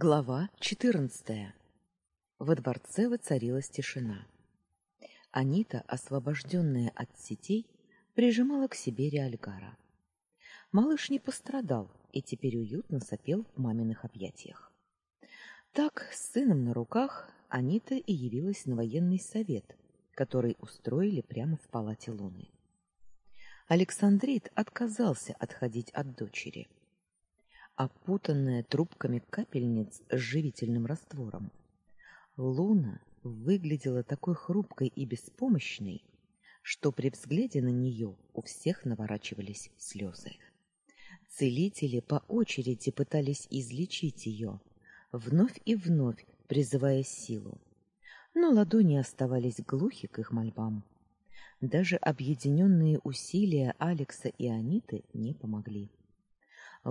Глава 14. Во дворце воцарилась тишина. Анита, освобожденная от сетей, прижимала к себе Реальгара. Малыш не пострадал и теперь уютно сопел в маминых объятиях. Так, с сыном на руках, Анита и явилась на военный совет, который устроили прямо в палате Луны. Александрит отказался отходить от дочери опутанная трубками капельниц с живительным раствором. Луна выглядела такой хрупкой и беспомощной, что при взгляде на нее у всех наворачивались слезы. Целители по очереди пытались излечить ее, вновь и вновь призывая силу. Но ладони оставались глухи к их мольбам. Даже объединенные усилия Алекса и Аниты не помогли.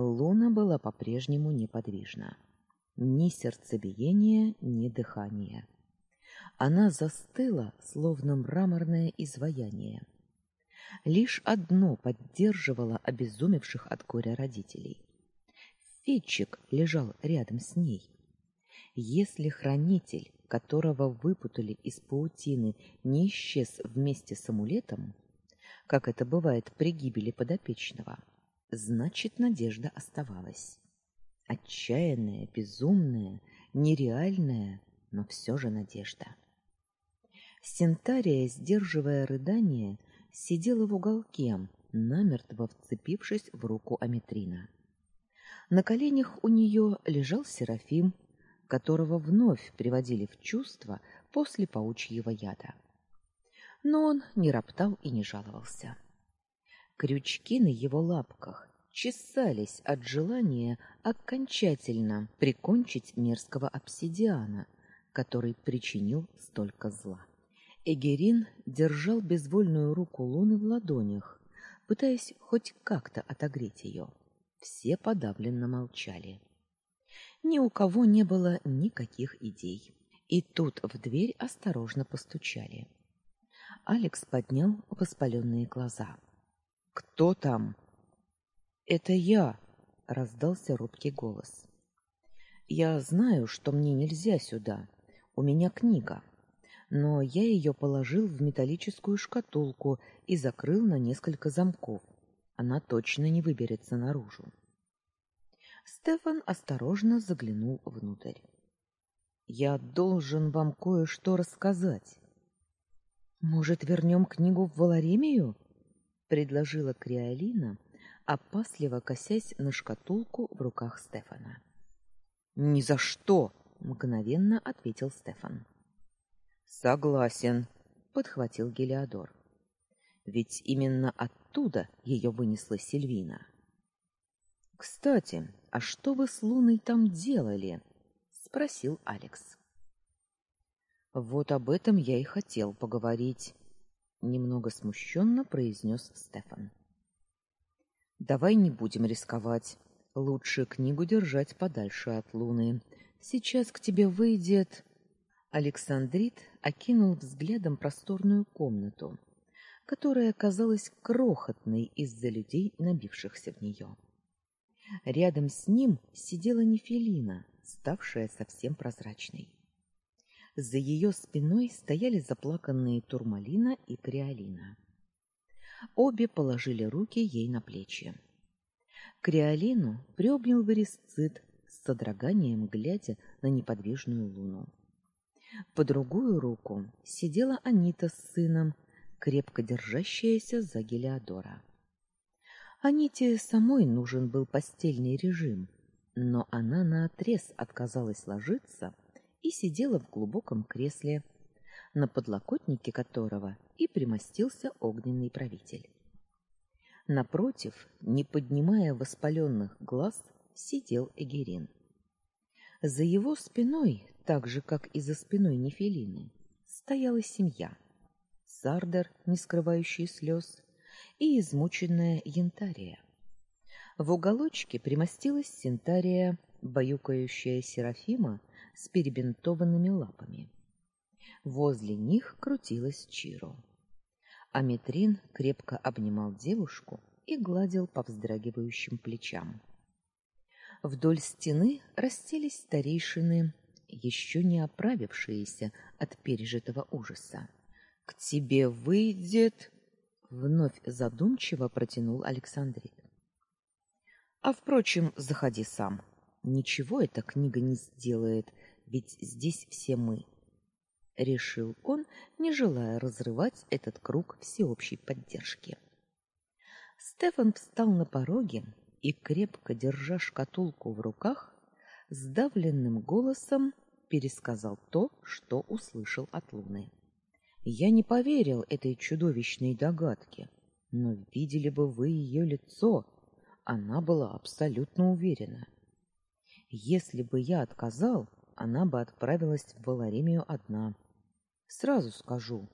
Луна была по-прежнему неподвижна. Ни сердцебиения, ни дыхания. Она застыла, словно мраморное изваяние. Лишь одно поддерживало обезумевших от горя родителей. Фитчик лежал рядом с ней. Если хранитель, которого выпутали из паутины, не исчез вместе с амулетом, как это бывает при гибели подопечного, Значит, надежда оставалась. Отчаянная, безумная, нереальная, но все же надежда. Синтария, сдерживая рыдание, сидела в уголке, намертво вцепившись в руку Аметрина. На коленях у нее лежал Серафим, которого вновь приводили в чувство после паучьего яда. Но он не роптал и не жаловался. Крючки на его лапках чесались от желания окончательно прикончить мерзкого обсидиана, который причинил столько зла. Эгерин держал безвольную руку Луны в ладонях, пытаясь хоть как-то отогреть ее. Все подавленно молчали. Ни у кого не было никаких идей. И тут в дверь осторожно постучали. Алекс поднял воспаленные глаза. Кто там? Это я, раздался робкий голос. Я знаю, что мне нельзя сюда. У меня книга. Но я ее положил в металлическую шкатулку и закрыл на несколько замков. Она точно не выберется наружу. Стефан осторожно заглянул внутрь. Я должен вам кое-что рассказать. Может, вернем книгу в Валаремию? Предложила Криолина, опасливо косясь на шкатулку в руках Стефана. Ни за что, мгновенно ответил Стефан. Согласен, подхватил Гелиодор. Ведь именно оттуда ее вынесла Сильвина. Кстати, а что вы с Луной там делали? спросил Алекс. Вот об этом я и хотел поговорить немного смущенно произнес Стефан. Давай не будем рисковать. Лучше книгу держать подальше от Луны. Сейчас к тебе выйдет Александрит окинул взглядом просторную комнату, которая казалась крохотной из-за людей, набившихся в нее. Рядом с ним сидела Нефелина, ставшая совсем прозрачной. За ее спиной стояли заплаканные Турмалина и Криолина. Обе положили руки ей на плечи. Криолину приобнял Вересцит с содроганием, глядя на неподвижную луну. По другую руку сидела Анита с сыном, крепко держащаяся за Гелиодора. Аните самой нужен был постельный режим, но она наотрез отказалась ложиться и сидела в глубоком кресле, на подлокотнике которого и примостился огненный правитель. Напротив, не поднимая воспаленных глаз, сидел Эгерин. За его спиной, так же как и за спиной Нефелины, стояла семья: Сардер, не скрывающий слез, и измученная Янтария. В уголочке примостилась Синтария, баюкающая Серафима с перебинтованными лапами. Возле них крутилась Чиро. Аметрин крепко обнимал девушку и гладил по вздрагивающим плечам. Вдоль стены расселись старейшины, еще не оправившиеся от пережитого ужаса. К тебе выйдет, вновь задумчиво протянул Александрит. А впрочем, заходи сам. Ничего эта книга не сделает, ведь здесь все мы. Решил он, не желая разрывать этот круг всеобщей поддержки. Стефан встал на пороге и, крепко держа шкатулку в руках, сдавленным голосом пересказал то, что услышал от Луны. Я не поверил этой чудовищной догадке, но видели бы вы ее лицо, она была абсолютно уверена. Если бы я отказал, она бы отправилась в Валаремию одна. Сразу скажу,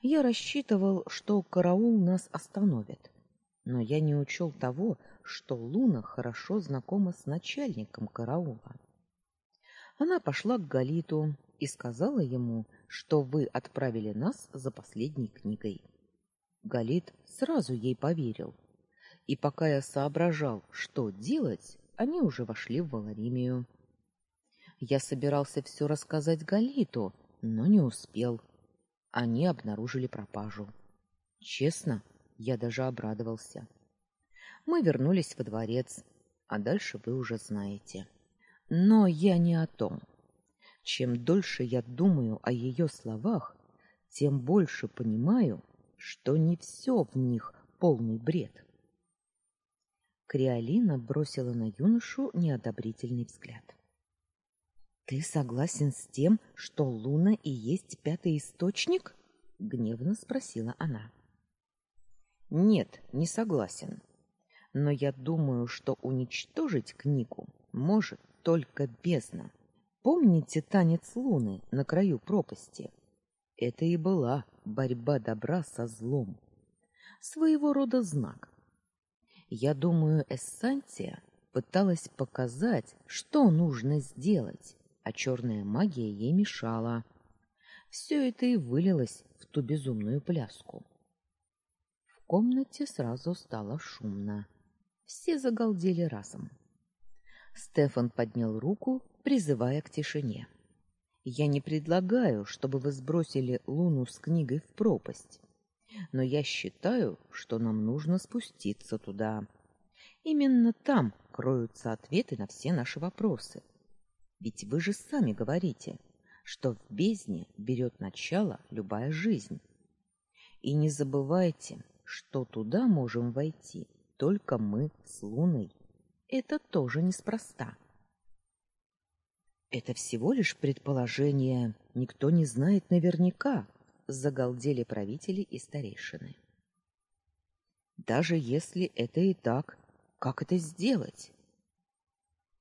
я рассчитывал, что караул нас остановит, но я не учел того, что Луна хорошо знакома с начальником караула. Она пошла к Галиту и сказала ему, что вы отправили нас за последней книгой. Галит сразу ей поверил. И пока я соображал, что делать, они уже вошли в Валаримию. Я собирался все рассказать Галиту, но не успел. Они обнаружили пропажу. Честно, я даже обрадовался. Мы вернулись во дворец, а дальше вы уже знаете. Но я не о том. Чем дольше я думаю о ее словах, тем больше понимаю, что не все в них полный бред. Криолина бросила на юношу неодобрительный взгляд. Ты согласен с тем, что Луна и есть пятый источник? гневно спросила она. Нет, не согласен. Но я думаю, что уничтожить книгу может только бездна. Помните танец Луны на краю пропасти? Это и была борьба добра со злом. Своего рода знак. Я думаю, Эссантия пыталась показать, что нужно сделать, а черная магия ей мешала. Все это и вылилось в ту безумную пляску. В комнате сразу стало шумно. Все загалдели разом. Стефан поднял руку, призывая к тишине. Я не предлагаю, чтобы вы сбросили Луну с книгой в пропасть но я считаю, что нам нужно спуститься туда. Именно там кроются ответы на все наши вопросы. Ведь вы же сами говорите, что в бездне берет начало любая жизнь. И не забывайте, что туда можем войти только мы с Луной. Это тоже неспроста. Это всего лишь предположение, никто не знает наверняка, загалдели правители и старейшины. Даже если это и так, как это сделать?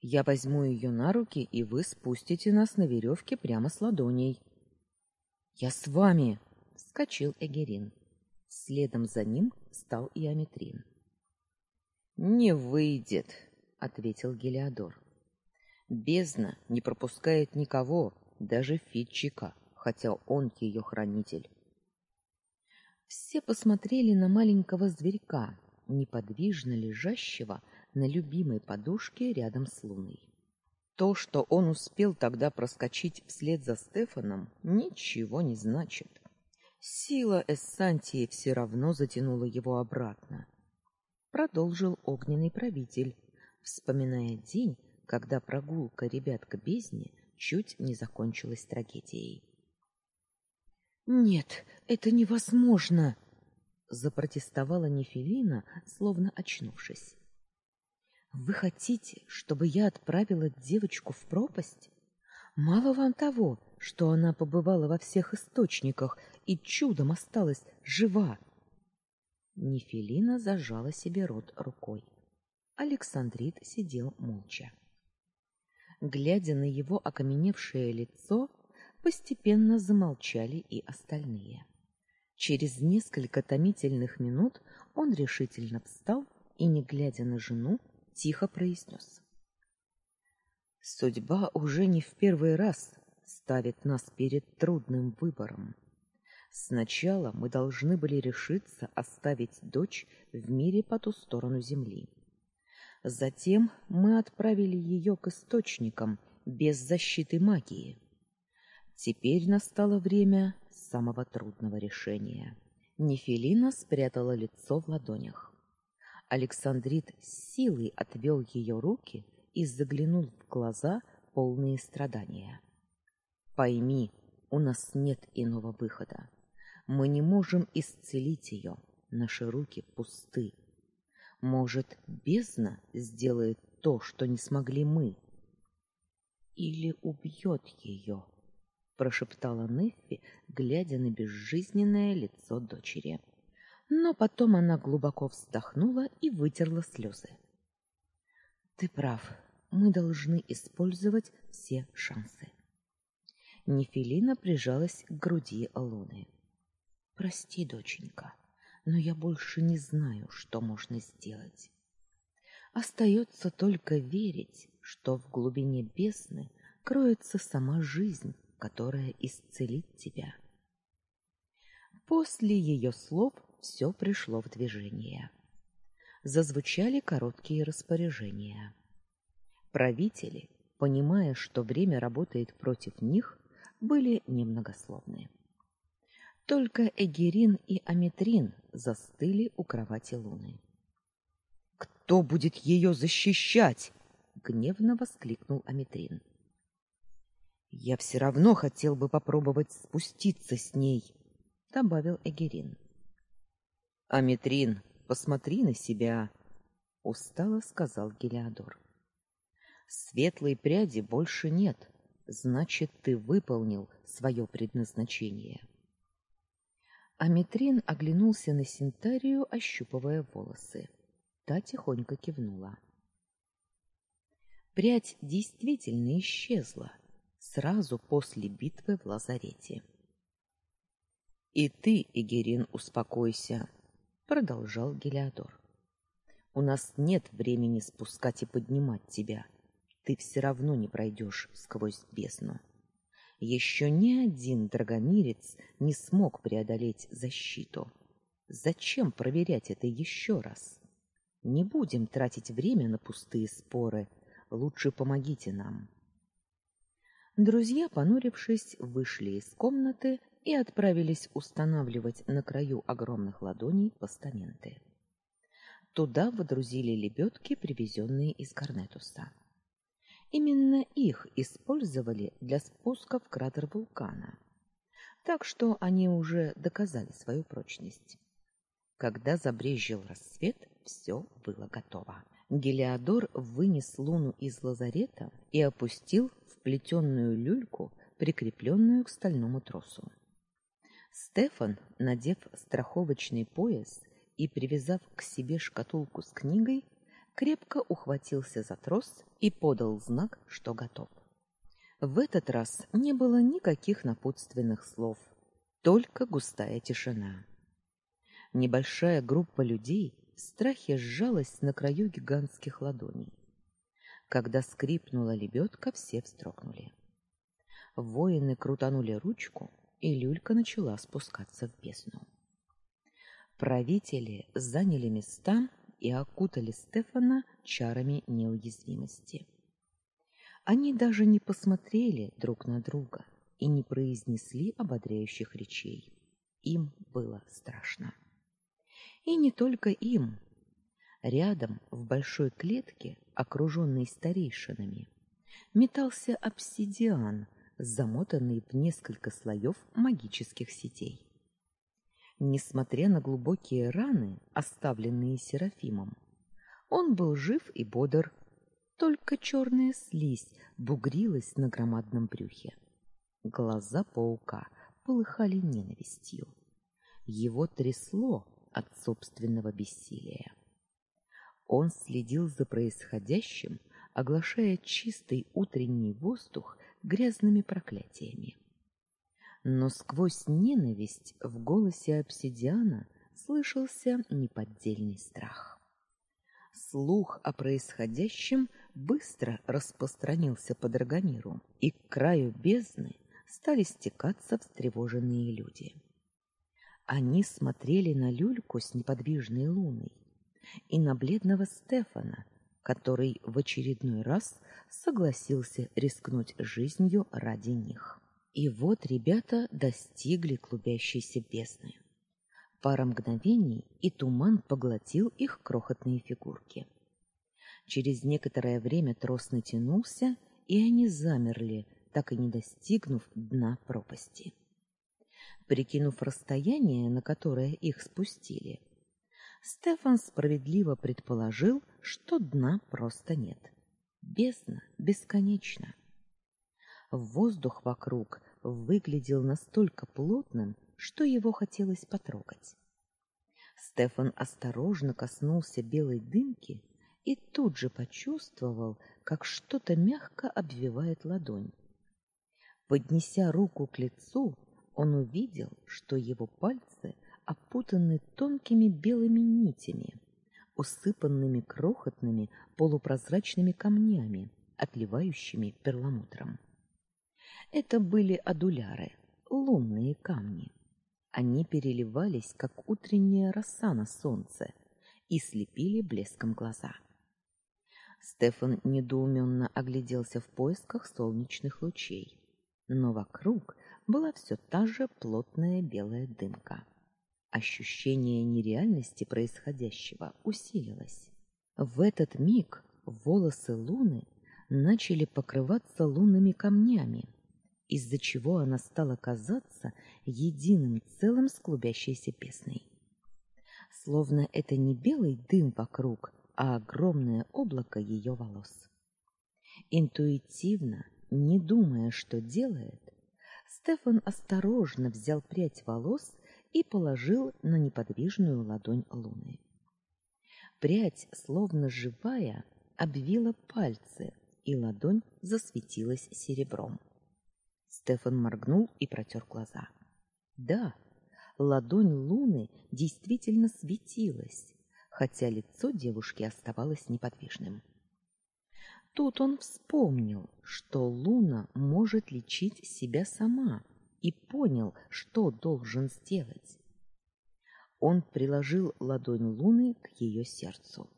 Я возьму ее на руки, и вы спустите нас на веревке прямо с ладоней. Я с вами, вскочил Эгерин. Следом за ним стал и Аметрин. Не выйдет, ответил Гелиодор. Бездна не пропускает никого, даже Фитчика хотя он ее хранитель. Все посмотрели на маленького зверька, неподвижно лежащего на любимой подушке рядом с Луной. То, что он успел тогда проскочить вслед за Стефаном, ничего не значит. Сила Эссантии все равно затянула его обратно. Продолжил огненный правитель, вспоминая день, когда прогулка ребят к бездне чуть не закончилась трагедией. Нет, это невозможно, запротестовала Нефелина, словно очнувшись. Вы хотите, чтобы я отправила девочку в пропасть? Мало вам того, что она побывала во всех источниках и чудом осталась жива. Нефелина зажала себе рот рукой. Александрит сидел молча. Глядя на его окаменевшее лицо, постепенно замолчали и остальные. Через несколько томительных минут он решительно встал и, не глядя на жену, тихо произнес. Судьба уже не в первый раз ставит нас перед трудным выбором. Сначала мы должны были решиться оставить дочь в мире по ту сторону земли. Затем мы отправили ее к источникам без защиты магии. Теперь настало время самого трудного решения. Нефелина спрятала лицо в ладонях. Александрит с силой отвел ее руки и заглянул в глаза, полные страдания. Пойми, у нас нет иного выхода. Мы не можем исцелить ее. Наши руки пусты. Может, бездна сделает то, что не смогли мы? Или убьет ее? прошептала Неффи, глядя на безжизненное лицо дочери. Но потом она глубоко вздохнула и вытерла слезы. Ты прав. Мы должны использовать все шансы. Нефелина прижалась к груди Алуны. Прости, доченька, но я больше не знаю, что можно сделать. Остается только верить, что в глубине бездны кроется сама жизнь, которая исцелит тебя. После ее слов все пришло в движение. Зазвучали короткие распоряжения. Правители, понимая, что время работает против них, были немногословны. Только Эгерин и Аметрин застыли у кровати Луны. Кто будет ее защищать? гневно воскликнул Аметрин. Я все равно хотел бы попробовать спуститься с ней, добавил Эгерин. Аметрин, посмотри на себя, устало сказал Гелиодор. Светлой пряди больше нет, значит, ты выполнил свое предназначение. Аметрин оглянулся на Синтарию, ощупывая волосы. Та тихонько кивнула. Прядь действительно исчезла, сразу после битвы в лазарете. И ты, Игерин, успокойся, продолжал Гелиодор. У нас нет времени спускать и поднимать тебя. Ты все равно не пройдешь сквозь бездну. Еще ни один драгомирец не смог преодолеть защиту. Зачем проверять это еще раз? Не будем тратить время на пустые споры. Лучше помогите нам. Друзья, понурившись, вышли из комнаты и отправились устанавливать на краю огромных ладоней постаменты. Туда водрузили лебедки, привезенные из Карнетуса. Именно их использовали для спуска в кратер вулкана. Так что они уже доказали свою прочность. Когда забрезжил рассвет, все было готово. Гелиодор вынес Луну из лазарета и опустил плетеную люльку, прикрепленную к стальному тросу. Стефан, надев страховочный пояс и привязав к себе шкатулку с книгой, крепко ухватился за трос и подал знак, что готов. В этот раз не было никаких напутственных слов, только густая тишина. Небольшая группа людей в страхе сжалась на краю гигантских ладоней. Когда скрипнула лебедка, все встрогнули. Воины крутанули ручку, и люлька начала спускаться в бездну. Правители заняли места и окутали Стефана чарами неуязвимости. Они даже не посмотрели друг на друга и не произнесли ободряющих речей. Им было страшно. И не только им. Рядом, в большой клетке, окруженный старейшинами, метался обсидиан, замотанный в несколько слоев магических сетей. Несмотря на глубокие раны, оставленные Серафимом, он был жив и бодр, только черная слизь бугрилась на громадном брюхе. Глаза паука полыхали ненавистью. Его трясло от собственного бессилия. Он следил за происходящим, оглашая чистый утренний воздух грязными проклятиями. Но сквозь ненависть в голосе обсидиана слышался неподдельный страх. Слух о происходящем быстро распространился по Драгомиру, и к краю бездны стали стекаться встревоженные люди. Они смотрели на люльку с неподвижной луной, и на бледного Стефана, который в очередной раз согласился рискнуть жизнью ради них. И вот ребята достигли клубящейся бездны. Пара мгновений, и туман поглотил их крохотные фигурки. Через некоторое время трос натянулся, и они замерли, так и не достигнув дна пропасти. Прикинув расстояние, на которое их спустили, Стефан справедливо предположил, что дна просто нет. Бездна бесконечна. Воздух вокруг выглядел настолько плотным, что его хотелось потрогать. Стефан осторожно коснулся белой дымки и тут же почувствовал, как что-то мягко обвивает ладонь. Поднеся руку к лицу, он увидел, что его пальцы опутаны тонкими белыми нитями, усыпанными крохотными полупрозрачными камнями, отливающими перламутром. Это были адуляры, лунные камни. Они переливались, как утренняя роса на солнце, и слепили блеском глаза. Стефан недоуменно огляделся в поисках солнечных лучей, но вокруг была все та же плотная белая дымка. Ощущение нереальности происходящего усилилось. В этот миг волосы Луны начали покрываться лунными камнями, из-за чего она стала казаться единым целым с клубящейся песной. Словно это не белый дым вокруг, а огромное облако ее волос. Интуитивно, не думая, что делает, Стефан осторожно взял прядь волос и положил на неподвижную ладонь Луны. Прядь, словно живая, обвила пальцы, и ладонь засветилась серебром. Стефан моргнул и протер глаза. Да, ладонь Луны действительно светилась, хотя лицо девушки оставалось неподвижным. Тут он вспомнил, что Луна может лечить себя сама, и понял, что должен сделать. Он приложил ладонь Луны к ее сердцу.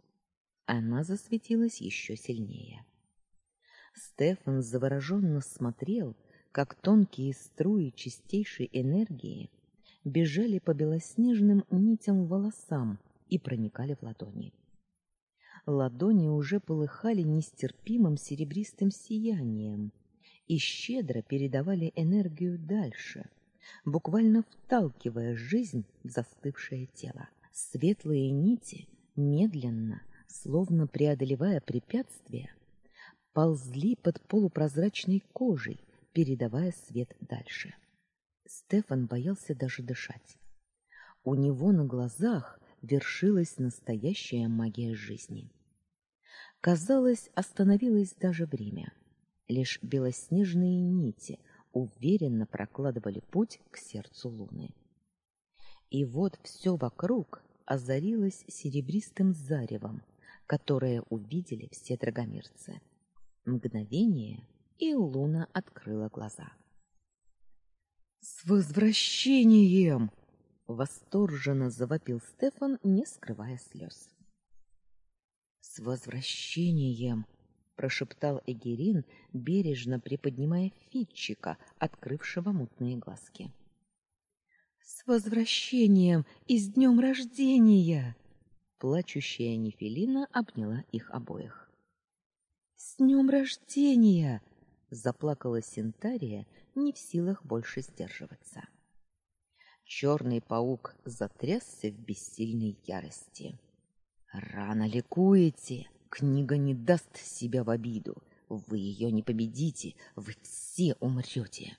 Она засветилась еще сильнее. Стефан завороженно смотрел, как тонкие струи чистейшей энергии бежали по белоснежным нитям волосам и проникали в ладони. Ладони уже полыхали нестерпимым серебристым сиянием и щедро передавали энергию дальше, буквально вталкивая жизнь в застывшее тело. Светлые нити медленно, словно преодолевая препятствия, ползли под полупрозрачной кожей, передавая свет дальше. Стефан боялся даже дышать. У него на глазах вершилась настоящая магия жизни. Казалось, остановилось даже время. Лишь белоснежные нити уверенно прокладывали путь к сердцу луны. И вот все вокруг озарилось серебристым заревом, которое увидели все драгомирцы. Мгновение, и Луна открыла глаза. С возвращением, восторженно завопил Стефан, не скрывая слез. С возвращением, прошептал Эгерин, бережно приподнимая Фитчика, открывшего мутные глазки. С возвращением и с днем рождения! Плачущая Нефелина обняла их обоих. С днем рождения! заплакала Синтария, не в силах больше сдерживаться. Черный паук затрясся в бессильной ярости. Рано ликуете, книга не даст себя в обиду. Вы ее не победите, вы все умрете.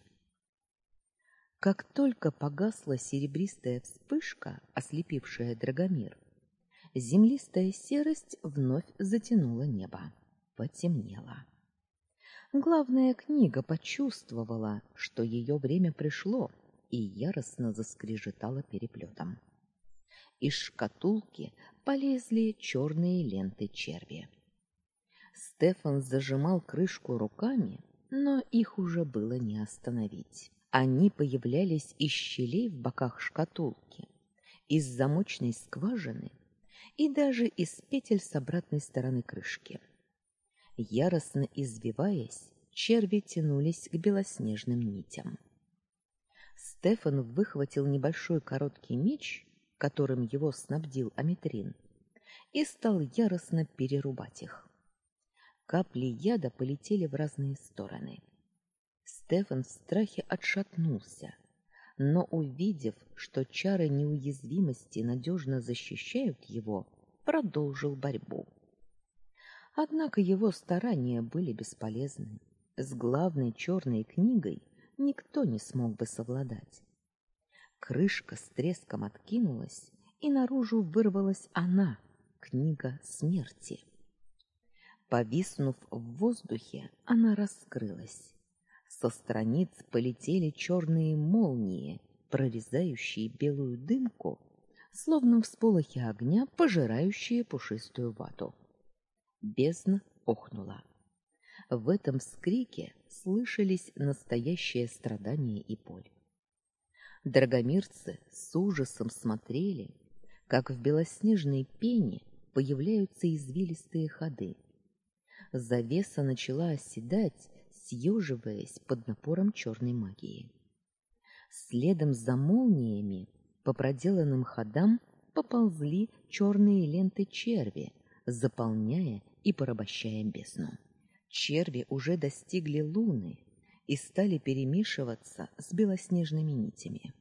Как только погасла серебристая вспышка, ослепившая Драгомир, землистая серость вновь затянула небо, потемнело. Главная книга почувствовала, что ее время пришло, и яростно заскрежетала переплетом. Из шкатулки полезли черные ленты черви. Стефан зажимал крышку руками, но их уже было не остановить. Они появлялись из щелей в боках шкатулки, из замочной скважины и даже из петель с обратной стороны крышки. Яростно извиваясь, черви тянулись к белоснежным нитям. Стефан выхватил небольшой короткий меч, которым его снабдил Аметрин, и стал яростно перерубать их. Капли яда полетели в разные стороны. Стефан в страхе отшатнулся, но увидев, что чары неуязвимости надежно защищают его, продолжил борьбу. Однако его старания были бесполезны. С главной черной книгой никто не смог бы совладать. Крышка с треском откинулась, и наружу вырвалась она, книга смерти. Повиснув в воздухе, она раскрылась. Со страниц полетели черные молнии, прорезающие белую дымку, словно всполохи огня, пожирающие пушистую вату. Бездна охнула. В этом скрике слышались настоящее страдание и боль. Драгомирцы с ужасом смотрели, как в белоснежной пене появляются извилистые ходы. Завеса начала оседать, съеживаясь под напором черной магии. Следом за молниями по проделанным ходам поползли черные ленты черви, заполняя и порабощая бездну. Черви уже достигли луны и стали перемешиваться с белоснежными нитями.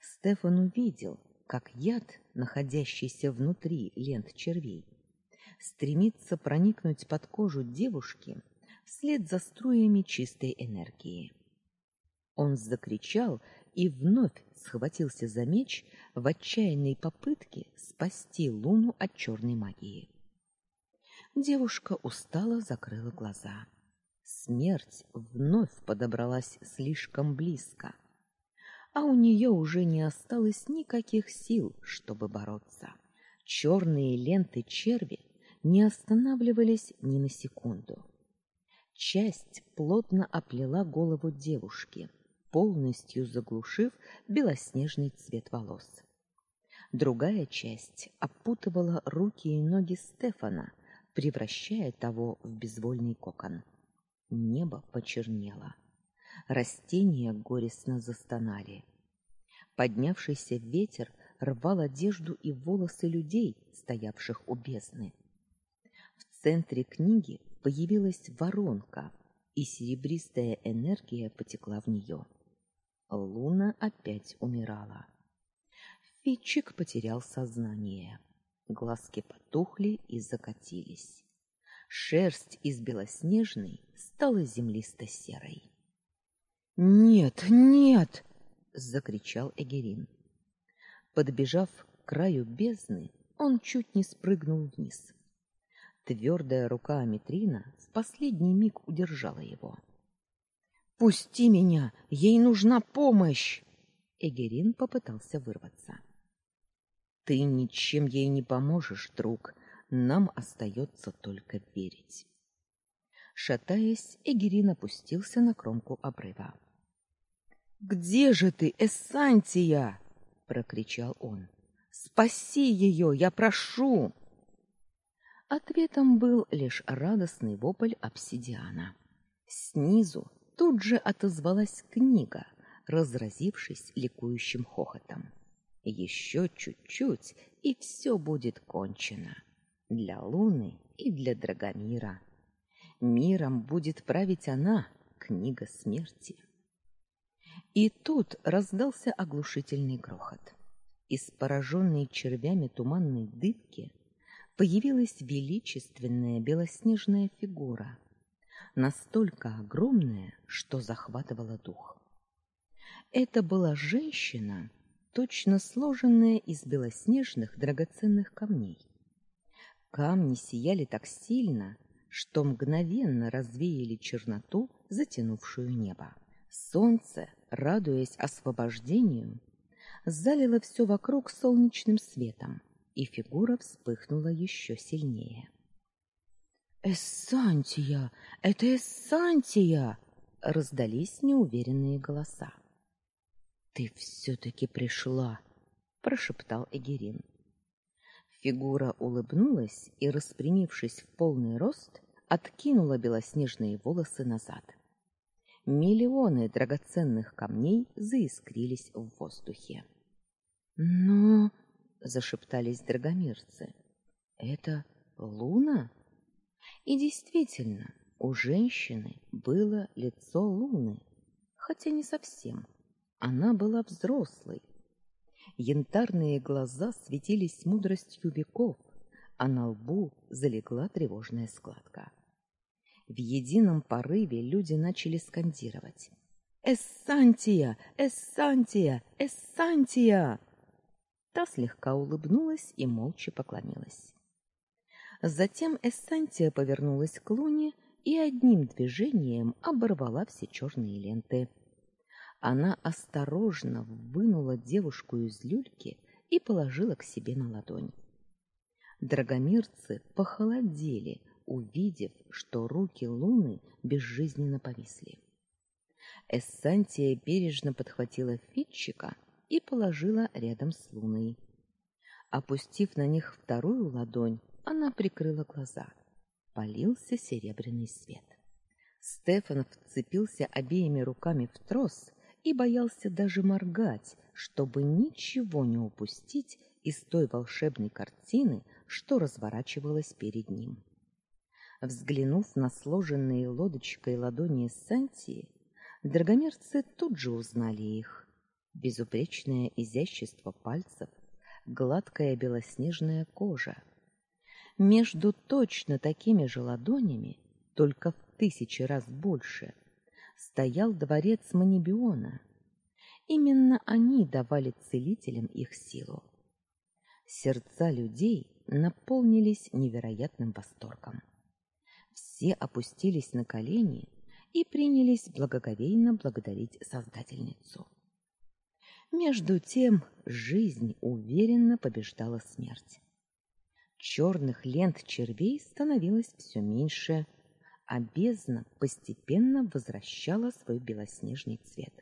Стефан увидел, как яд, находящийся внутри лент червей, стремится проникнуть под кожу девушки вслед за струями чистой энергии. Он закричал и вновь схватился за меч в отчаянной попытке спасти Луну от черной магии. Девушка устало закрыла глаза. Смерть вновь подобралась слишком близко, а у нее уже не осталось никаких сил, чтобы бороться. Черные ленты черви не останавливались ни на секунду. Часть плотно оплела голову девушки, полностью заглушив белоснежный цвет волос. Другая часть опутывала руки и ноги Стефана, превращая того в безвольный кокон. Небо почернело. Растения горестно застонали. Поднявшийся ветер рвал одежду и волосы людей, стоявших у бездны. В центре книги появилась воронка, и серебристая энергия потекла в нее. Луна опять умирала. Фитчик потерял сознание. Глазки потухли и закатились. Шерсть из белоснежной стала землисто-серой. "Нет, нет!" закричал Эгерин. Подбежав к краю бездны, он чуть не спрыгнул вниз. Твердая рука Аметрина в последний миг удержала его. Пусти меня, ей нужна помощь. Эгерин попытался вырваться. Ты ничем ей не поможешь, друг. Нам остается только верить. Шатаясь, Эгерин опустился на кромку обрыва. Где же ты, Эссантия? прокричал он. Спаси ее, я прошу. Ответом был лишь радостный вопль обсидиана. Снизу тут же отозвалась книга, разразившись ликующим хохотом. Еще чуть-чуть, и все будет кончено. Для Луны и для Драгомира. Миром будет править она, книга смерти. И тут раздался оглушительный грохот. Из пораженной червями туманной дыбки появилась величественная белоснежная фигура, настолько огромная, что захватывала дух. Это была женщина, точно сложенная из белоснежных драгоценных камней. Камни сияли так сильно, что мгновенно развеяли черноту, затянувшую небо. Солнце, радуясь освобождению, залило все вокруг солнечным светом, и фигура вспыхнула еще сильнее. Эссантия, это Эссантия, раздались неуверенные голоса. Ты все таки пришла, прошептал Эгерин. Фигура улыбнулась и, распрямившись в полный рост, откинула белоснежные волосы назад. Миллионы драгоценных камней заискрились в воздухе. "Но", зашептались драгомирцы. "Это луна?" И действительно, у женщины было лицо луны, хотя не совсем. Она была взрослой. Янтарные глаза светились мудростью веков, а на лбу залегла тревожная складка. В едином порыве люди начали скандировать: "Эссантия! Эссантия! Эссантия!" Та слегка улыбнулась и молча поклонилась. Затем Эссантия повернулась к Луне и одним движением оборвала все черные ленты. Она осторожно вынула девушку из люльки и положила к себе на ладонь. Драгомирцы похолодели, увидев, что руки Луны безжизненно повисли. Эссантия бережно подхватила Фитчика и положила рядом с Луной. Опустив на них вторую ладонь, она прикрыла глаза. Полился серебряный свет. Стефан вцепился обеими руками в трос и боялся даже моргать, чтобы ничего не упустить из той волшебной картины, что разворачивалась перед ним. Взглянув на сложенные лодочкой ладони Сантии, драгомерцы тут же узнали их. Безупречное изящество пальцев, гладкая белоснежная кожа. Между точно такими же ладонями, только в тысячи раз больше, стоял дворец Манибиона. Именно они давали целителям их силу. Сердца людей наполнились невероятным восторгом. Все опустились на колени и принялись благоговейно благодарить Создательницу. Между тем жизнь уверенно побеждала смерть. Черных лент червей становилось все меньше, а бездна постепенно возвращала свой белоснежный цвет.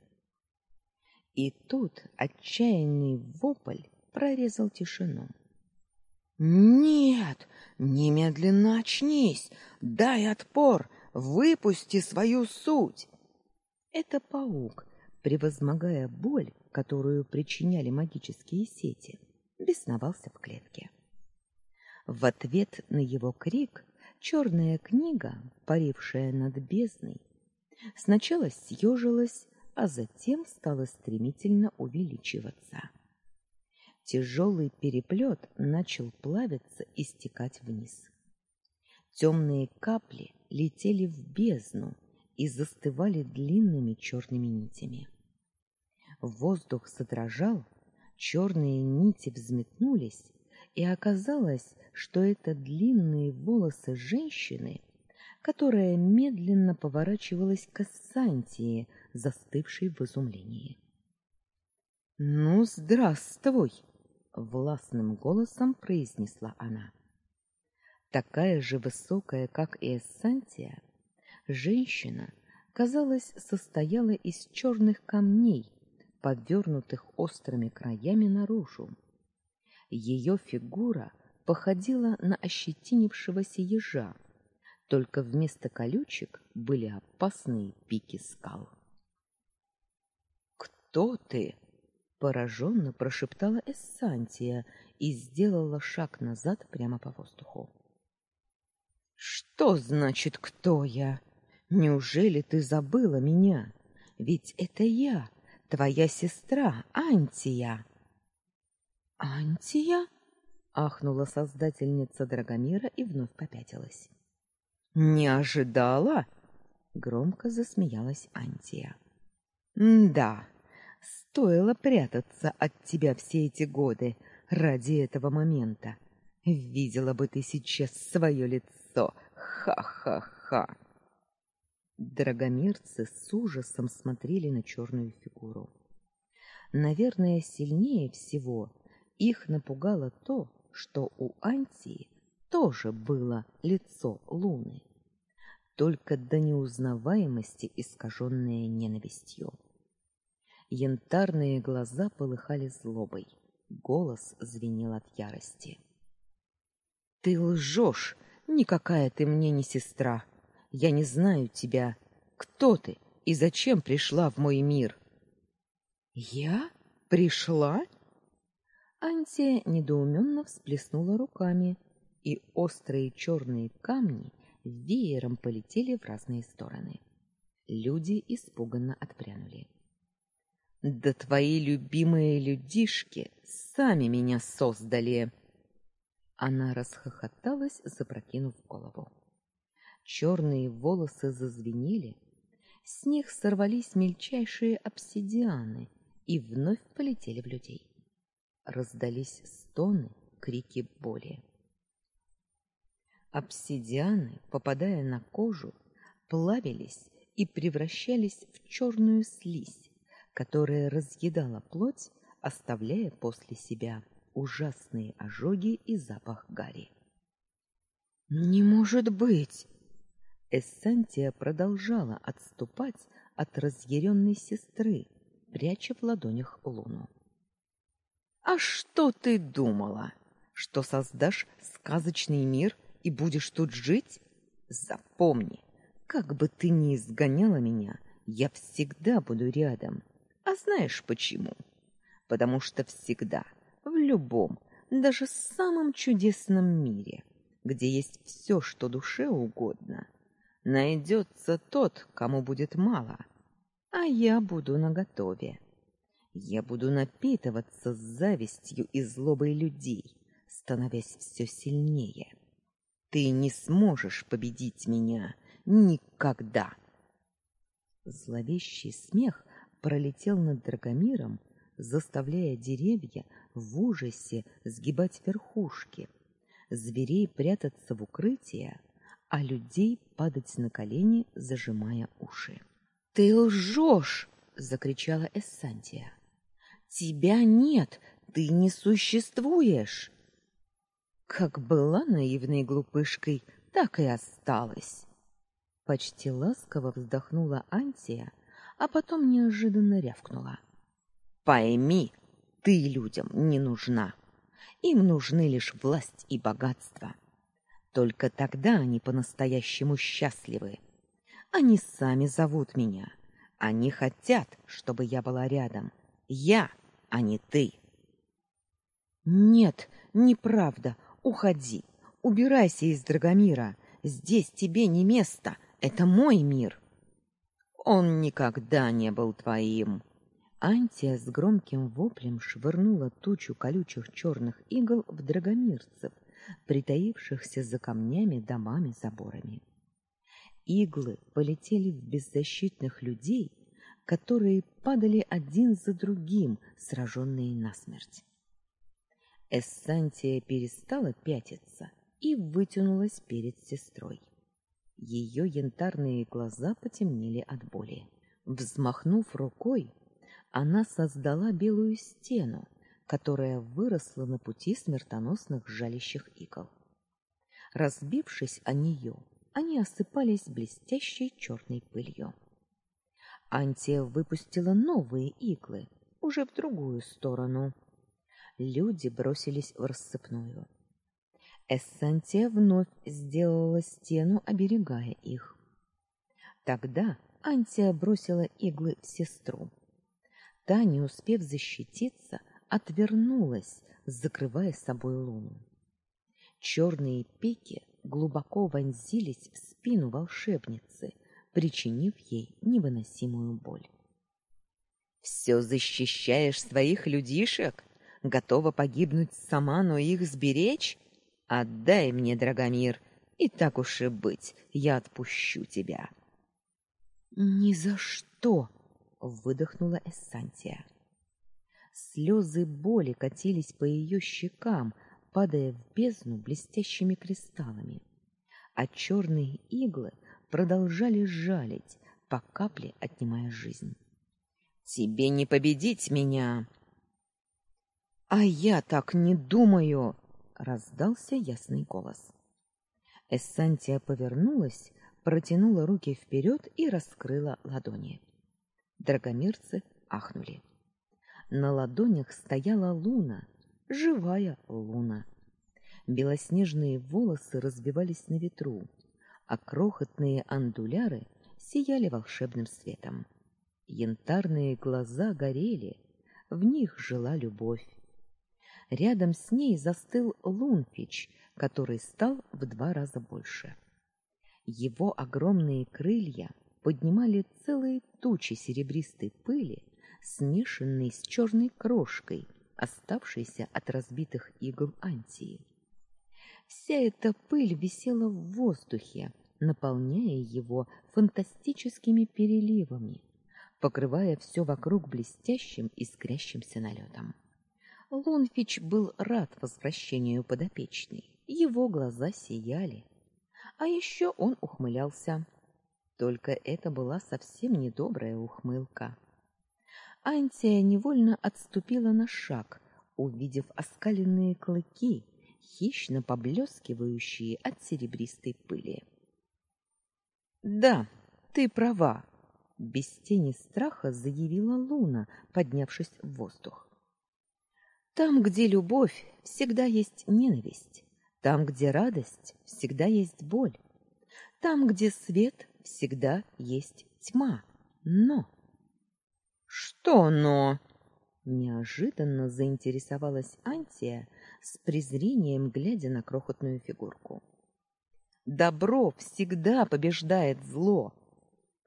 И тут отчаянный вопль прорезал тишину. Нет, немедленно очнись, дай отпор, выпусти свою суть. Это паук, превозмогая боль, которую причиняли магические сети, бесновался в клетке. В ответ на его крик черная книга, парившая над бездной, сначала съежилась, а затем стала стремительно увеличиваться. Тяжелый переплет начал плавиться и стекать вниз. Темные капли летели в бездну и застывали длинными черными нитями. Воздух задрожал, черные нити взметнулись, и оказалось, что это длинные волосы женщины, которая медленно поворачивалась к Ассантии, застывшей в изумлении. "Ну, здравствуй", властным голосом произнесла она. Такая же высокая, как и Эссантия, женщина, казалось, состояла из черных камней, подвернутых острыми краями наружу. Ее фигура походила на ощетинившегося ежа, только вместо колючек были опасные пики скал. Кто ты? пораженно прошептала Эссантия и сделала шаг назад прямо по воздуху. Что значит кто я? Неужели ты забыла меня? Ведь это я, твоя сестра Антия. Антия? ахнула создательница Драгомира и вновь попятилась. Не ожидала? громко засмеялась Антия. да, стоило прятаться от тебя все эти годы ради этого момента. Видела бы ты сейчас свое лицо. Ха-ха-ха. Драгомирцы с ужасом смотрели на черную фигуру. Наверное, сильнее всего их напугало то, что у Антии тоже было лицо Луны, только до неузнаваемости искаженное ненавистью. Янтарные глаза полыхали злобой, голос звенел от ярости. Ты лжешь. Никакая ты мне не сестра. Я не знаю тебя. Кто ты и зачем пришла в мой мир? Я пришла? Антия недоуменно всплеснула руками, и острые черные камни веером полетели в разные стороны. Люди испуганно отпрянули. Да твои любимые людишки сами меня создали. Она расхохоталась, запрокинув голову. Черные волосы зазвенели, с них сорвались мельчайшие обсидианы и вновь полетели в людей. Раздались стоны, крики боли. Обсидианы, попадая на кожу, плавились и превращались в черную слизь, которая разъедала плоть, оставляя после себя ужасные ожоги и запах гари. Не может быть. Эссантия продолжала отступать от разъяренной сестры, пряча в ладонях луну. А что ты думала, что создашь сказочный мир и будешь тут жить? Запомни, как бы ты ни изгоняла меня, я всегда буду рядом. А знаешь почему? Потому что всегда в любом, даже самом чудесном мире, где есть все, что душе угодно, найдется тот, кому будет мало, а я буду наготове. Я буду напитываться завистью и злобой людей, становясь все сильнее. Ты не сможешь победить меня никогда. Зловещий смех пролетел над Драгомиром, заставляя деревья в ужасе сгибать верхушки, зверей прятаться в укрытия, а людей падать на колени, зажимая уши. Ты лжешь! закричала Эссантия. Тебя нет, ты не существуешь. Как была наивной глупышкой, так и осталась. Почти ласково вздохнула Антия, а потом неожиданно рявкнула. Пойми, ты людям не нужна. Им нужны лишь власть и богатство. Только тогда они по-настоящему счастливы. Они сами зовут меня. Они хотят, чтобы я была рядом. Я, а не ты. Нет, неправда. Уходи. Убирайся из Драгомира. Здесь тебе не место. Это мой мир. Он никогда не был твоим. Антия с громким воплем швырнула тучу колючих черных игл в драгомирцев, притаившихся за камнями, домами, заборами. Иглы полетели в беззащитных людей, которые падали один за другим, сраженные насмерть. Эссантия перестала пятиться и вытянулась перед сестрой. Ее янтарные глаза потемнели от боли. Взмахнув рукой, она создала белую стену, которая выросла на пути смертоносных жалящих игл. Разбившись о нее, они осыпались блестящей черной пылью. Антия выпустила новые иглы, уже в другую сторону. Люди бросились в рассыпную. Эссантия вновь сделала стену, оберегая их. Тогда Антия бросила иглы в сестру. Та, не успев защититься, отвернулась, закрывая собой луну. Черные пики глубоко вонзились в спину волшебницы, причинив ей невыносимую боль. Все защищаешь своих людишек, готова погибнуть сама, но их сберечь? Отдай мне, Драгомир, и так уж и быть, я отпущу тебя. Ни за что, выдохнула Эссантия. Слезы боли катились по ее щекам, падая в бездну блестящими кристаллами, а черные иглы продолжали жалить, по капле отнимая жизнь. Тебе не победить меня. А я так не думаю, раздался ясный голос. Эссантия повернулась, протянула руки вперед и раскрыла ладони. Драгомирцы ахнули. На ладонях стояла луна, живая луна. Белоснежные волосы развивались на ветру, а крохотные андуляры сияли волшебным светом. Янтарные глаза горели, в них жила любовь. Рядом с ней застыл Лунфич, который стал в два раза больше. Его огромные крылья поднимали целые тучи серебристой пыли, смешанной с черной крошкой, оставшейся от разбитых игл антии. Вся эта пыль висела в воздухе, наполняя его фантастическими переливами, покрывая все вокруг блестящим искрящимся налетом. Лунфич был рад возвращению подопечной. Его глаза сияли. А еще он ухмылялся. Только это была совсем недобрая ухмылка. Антия невольно отступила на шаг, увидев оскаленные клыки, хищно поблескивающие от серебристой пыли. Да, ты права, без тени страха заявила Луна, поднявшись в воздух. Там, где любовь, всегда есть ненависть. Там, где радость, всегда есть боль. Там, где свет, всегда есть тьма. Но Что но? Неожиданно заинтересовалась Антия, с презрением глядя на крохотную фигурку. Добро всегда побеждает зло,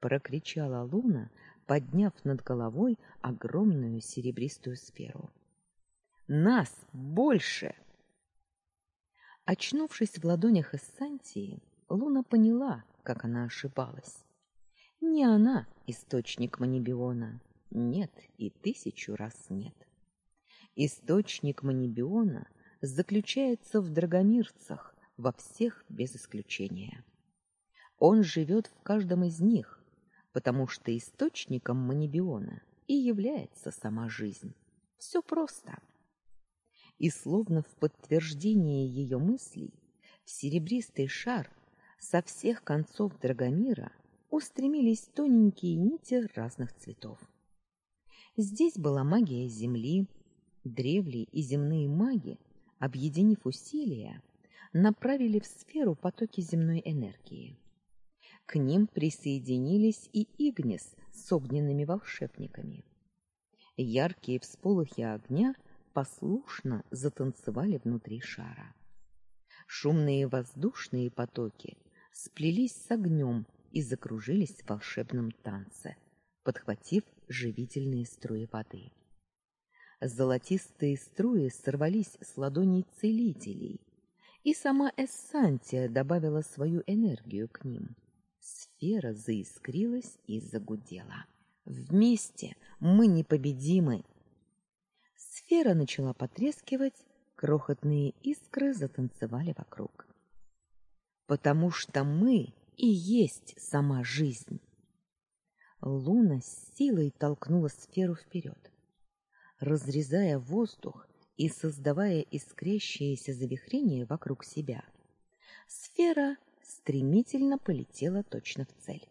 прокричала Луна, подняв над головой огромную серебристую сферу. Нас больше. Очнувшись в ладонях Эссантии, Луна поняла, как она ошибалась. Не она источник Манибиона. Нет, и тысячу раз нет. Источник Манибиона заключается в драгомирцах, во всех без исключения. Он живет в каждом из них, потому что источником Манибиона и является сама жизнь. Все просто и словно в подтверждение ее мыслей, в серебристый шар со всех концов Драгомира устремились тоненькие нити разных цветов. Здесь была магия земли, древли и земные маги, объединив усилия, направили в сферу потоки земной энергии. К ним присоединились и Игнис с огненными волшебниками. Яркие всполохи огня послушно затанцевали внутри шара. Шумные воздушные потоки сплелись с огнем и закружились в волшебном танце, подхватив живительные струи воды. Золотистые струи сорвались с ладоней целителей, и сама Эссантия добавила свою энергию к ним. Сфера заискрилась и загудела. Вместе мы непобедимы, Сфера начала потрескивать, крохотные искры затанцевали вокруг. Потому что мы и есть сама жизнь. Луна с силой толкнула сферу вперед, разрезая воздух и создавая искрящееся завихрение вокруг себя. Сфера стремительно полетела точно в цель.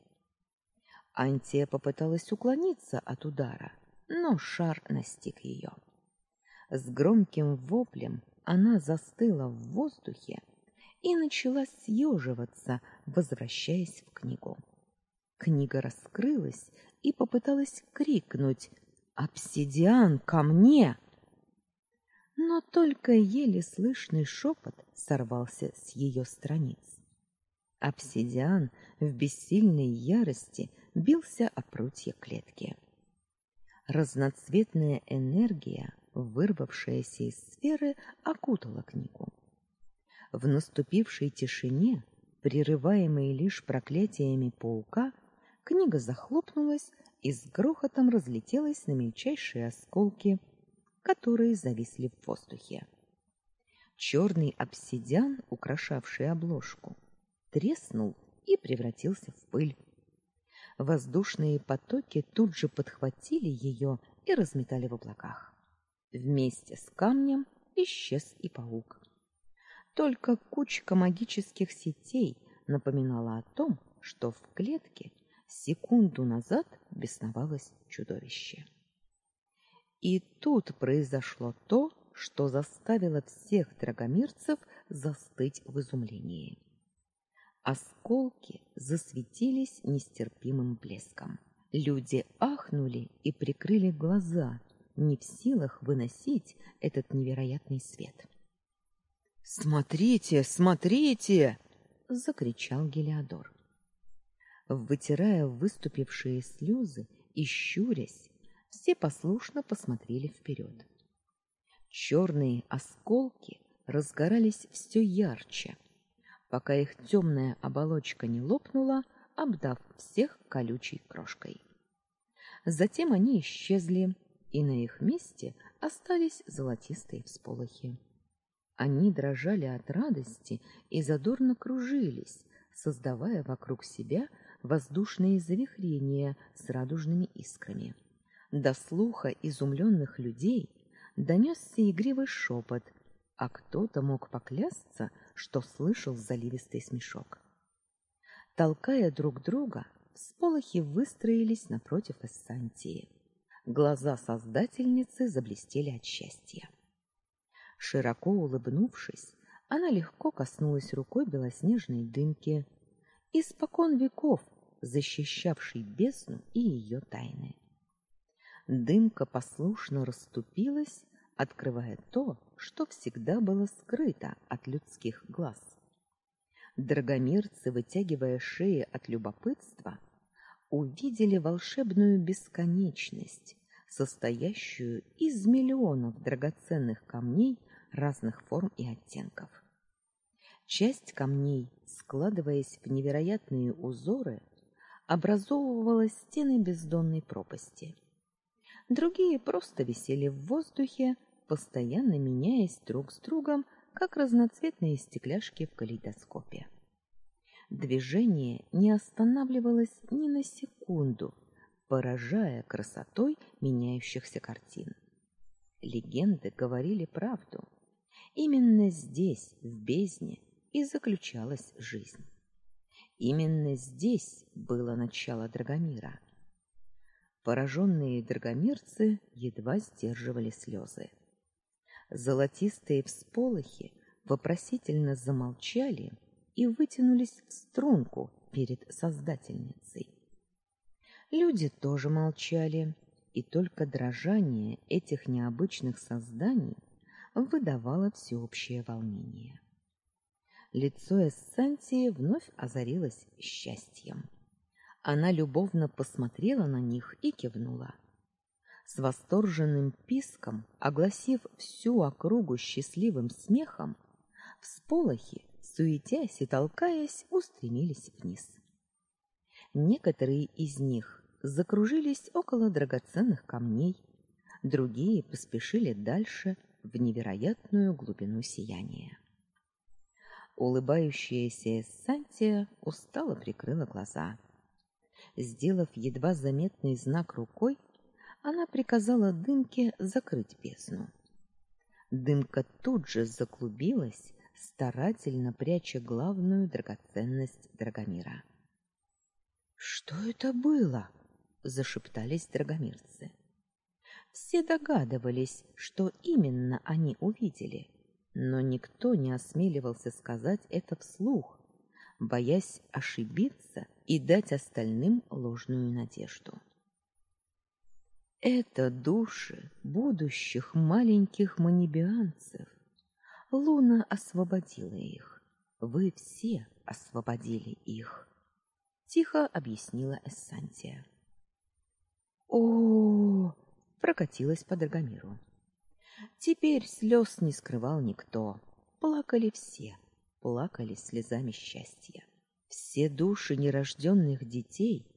Антия попыталась уклониться от удара, но шар настиг ее. С громким воплем она застыла в воздухе и начала съеживаться, возвращаясь в книгу. Книга раскрылась и попыталась крикнуть «Обсидиан, ко мне!» Но только еле слышный шепот сорвался с ее страниц. Обсидиан в бессильной ярости бился о прутья клетки. Разноцветная энергия вырвавшаяся из сферы, окутала книгу. В наступившей тишине, прерываемой лишь проклятиями паука, книга захлопнулась и с грохотом разлетелась на мельчайшие осколки, которые зависли в воздухе. Черный обсидиан, украшавший обложку, треснул и превратился в пыль. Воздушные потоки тут же подхватили ее и разметали в облаках. Вместе с камнем исчез и паук. Только кучка магических сетей напоминала о том, что в клетке секунду назад бесновалось чудовище. И тут произошло то, что заставило всех драгомирцев застыть в изумлении. Осколки засветились нестерпимым блеском. Люди ахнули и прикрыли глаза, не в силах выносить этот невероятный свет. Смотрите, смотрите, закричал Гелиодор. Вытирая выступившие слезы и щурясь, все послушно посмотрели вперед. Черные осколки разгорались все ярче, пока их темная оболочка не лопнула, обдав всех колючей крошкой. Затем они исчезли, и на их месте остались золотистые всполохи. Они дрожали от радости и задорно кружились, создавая вокруг себя воздушные завихрения с радужными искрами. До слуха изумленных людей донесся игривый шепот, а кто-то мог поклясться, что слышал заливистый смешок. Толкая друг друга, всполохи выстроились напротив Эссантии. Глаза создательницы заблестели от счастья. Широко улыбнувшись, она легко коснулась рукой белоснежной дымки, испокон веков защищавшей бездну и ее тайны. Дымка послушно расступилась, открывая то, что всегда было скрыто от людских глаз. Драгомирцы, вытягивая шеи от любопытства, увидели волшебную бесконечность, состоящую из миллионов драгоценных камней разных форм и оттенков. Часть камней, складываясь в невероятные узоры, образовывала стены бездонной пропасти. Другие просто висели в воздухе, постоянно меняясь друг с другом, как разноцветные стекляшки в калейдоскопе. Движение не останавливалось ни на секунду, поражая красотой меняющихся картин. Легенды говорили правду. Именно здесь, в бездне, и заключалась жизнь. Именно здесь было начало Драгомира. Пораженные драгомирцы едва сдерживали слезы. Золотистые всполохи вопросительно замолчали и вытянулись в струнку перед создательницей. Люди тоже молчали, и только дрожание этих необычных созданий выдавало всеобщее волнение. Лицо Эссантии вновь озарилось счастьем. Она любовно посмотрела на них и кивнула с восторженным писком, огласив всю округу счастливым смехом, всполохи, суетясь и толкаясь, устремились вниз. Некоторые из них закружились около драгоценных камней, другие поспешили дальше в невероятную глубину сияния. Улыбающаяся Сантия устало прикрыла глаза. Сделав едва заметный знак рукой, она приказала дымке закрыть бездну. Дымка тут же заклубилась, старательно пряча главную драгоценность Драгомира. Что это было? зашептались драгомирцы. Все догадывались, что именно они увидели, но никто не осмеливался сказать это вслух, боясь ошибиться и дать остальным ложную надежду. Это души будущих маленьких манибианцев. Луна освободила их. Вы все освободили их, тихо объяснила Эссантия. О, -о, прокатилась по Драгомиру. Теперь слез не скрывал никто. Плакали все, плакали слезами счастья. Все души нерожденных детей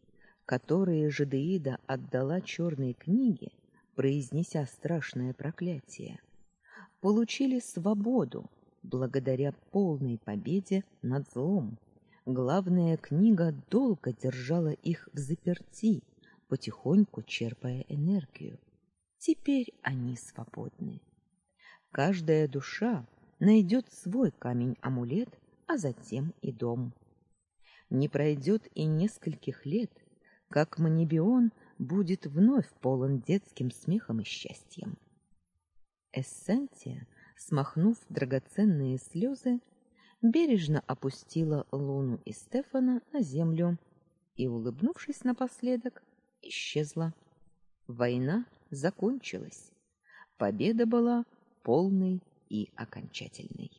которые Жадеида отдала черной книге, произнеся страшное проклятие, получили свободу благодаря полной победе над злом. Главная книга долго держала их в заперти, потихоньку черпая энергию. Теперь они свободны. Каждая душа найдет свой камень-амулет, а затем и дом. Не пройдет и нескольких лет, как Манибион будет вновь полон детским смехом и счастьем. Эссенция, смахнув драгоценные слезы, бережно опустила Луну и Стефана на землю и, улыбнувшись напоследок, исчезла. Война закончилась. Победа была полной и окончательной.